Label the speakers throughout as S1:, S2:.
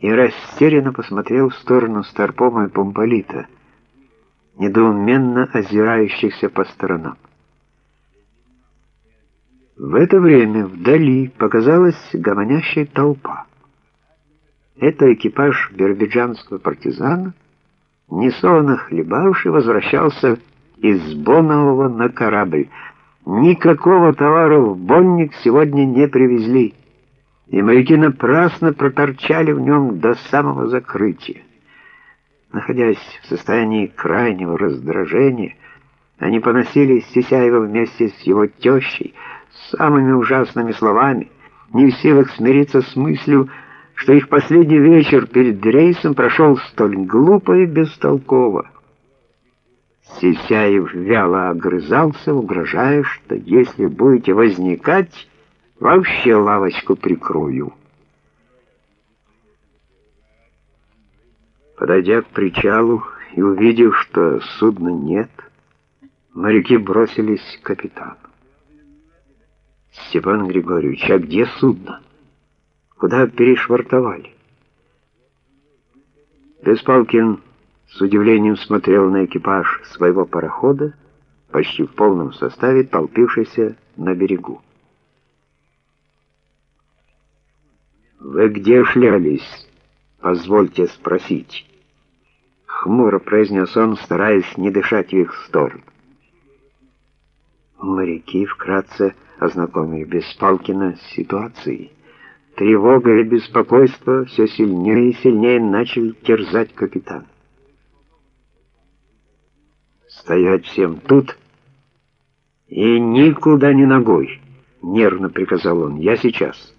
S1: и растерянно посмотрел в сторону Старпома и Помполита, недоуменно озирающихся по сторонам. В это время вдали показалась гомонящая толпа. Это экипаж биробиджанского партизана, несолоно хлебавший, возвращался из Бонового на корабль. Никакого товара в Бонник сегодня не привезли и моряки напрасно проторчали в нем до самого закрытия. Находясь в состоянии крайнего раздражения, они поносили Сисяева вместе с его тещей самыми ужасными словами, не в силах смириться с мыслью, что их последний вечер перед рейсом прошел столь глупо и бестолково. Сисяев вяло огрызался, угрожая, что если будете возникать, Вообще лавочку прикрою. Подойдя к причалу и увидев, что судна нет, моряки бросились к капитану. Степан Григорьевич, а где судно? Куда перешвартовали? Беспалкин с удивлением смотрел на экипаж своего парохода, почти в полном составе толпившийся на берегу. «Вы где шлялись? Позвольте спросить». Хмуро произнес он, стараясь не дышать в их сторону. Моряки вкратце ознакомили Беспалкина с ситуацией. Тревога и беспокойство все сильнее и сильнее начали терзать капитан. «Стоять всем тут и никуда не ногой!» — нервно приказал он. «Я сейчас»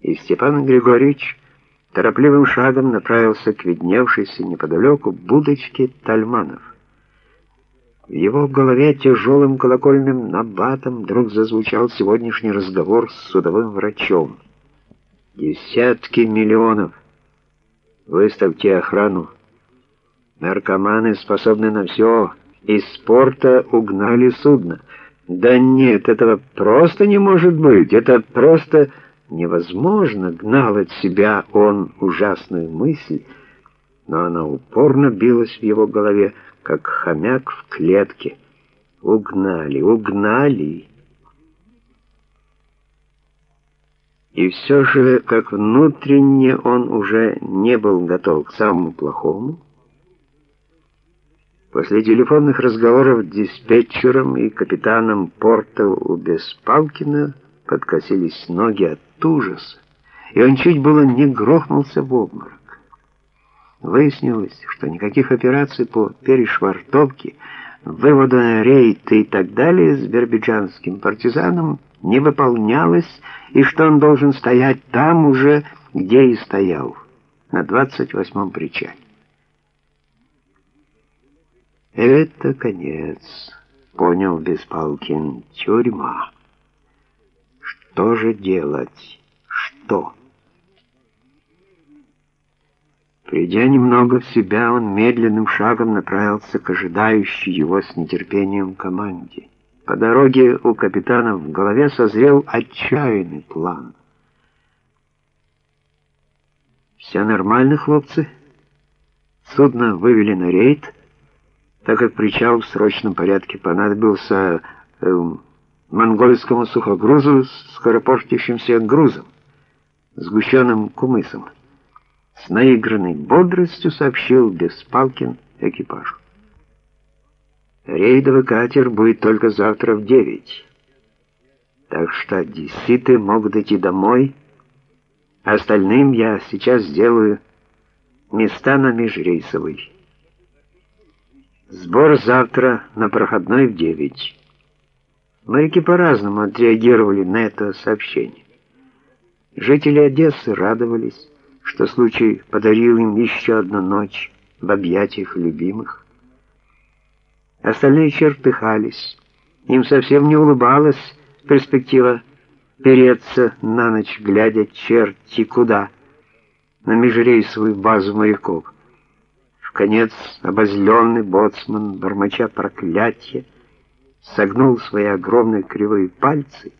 S1: и Степан Григорьевич торопливым шагом направился к видневшейся неподалеку будочке Тальманов. В его голове тяжелым колокольным набатом вдруг зазвучал сегодняшний разговор с судовым врачом. «Десятки миллионов! Выставьте охрану! Наркоманы способны на все! Из порта угнали судно!» «Да нет, этого просто не может быть! Это просто...» невозможно, гнал от себя он ужасную мысль, но она упорно билась в его голове, как хомяк в клетке. Угнали, угнали. И все же, как внутренне он уже не был готов к самому плохому, после телефонных разговоров с диспетчером и капитаном порта у Беспалкина подкосились ноги от ужаса, и он чуть было не грохнулся в обморок. Выяснилось, что никаких операций по перешвартовке, выводу на рейд и так далее с бербиджанским партизаном не выполнялось, и что он должен стоять там уже, где и стоял, на 28-м причале. «Это конец», — понял Беспалкин, — «тюрьма». Что же делать? Что? Придя немного в себя, он медленным шагом направился к ожидающей его с нетерпением команде. По дороге у капитана в голове созрел отчаянный план. «Все нормально, хлопцы?» Судно вывели на рейд, так как причал в срочном порядке понадобился... Эм, монгольскому сухогрузу с скоропортящимся грузом, сгущенным кумысом. С наигранной бодростью сообщил Беспалкин экипажу. Рейдовый катер будет только завтра в девять. Так что одесситы могут идти домой, остальным я сейчас сделаю места на межрейсовой. Сбор завтра на проходной в девять. Моряки по-разному отреагировали на это сообщение. Жители Одессы радовались, что случай подарил им еще одну ночь в объятиях любимых. Остальные чертыхались. Им совсем не улыбалась перспектива переться на ночь, глядя черти куда, на межрейсовую базу моряков. В конец обозленный боцман, бормоча проклятия, согнул свои огромные кривые пальцы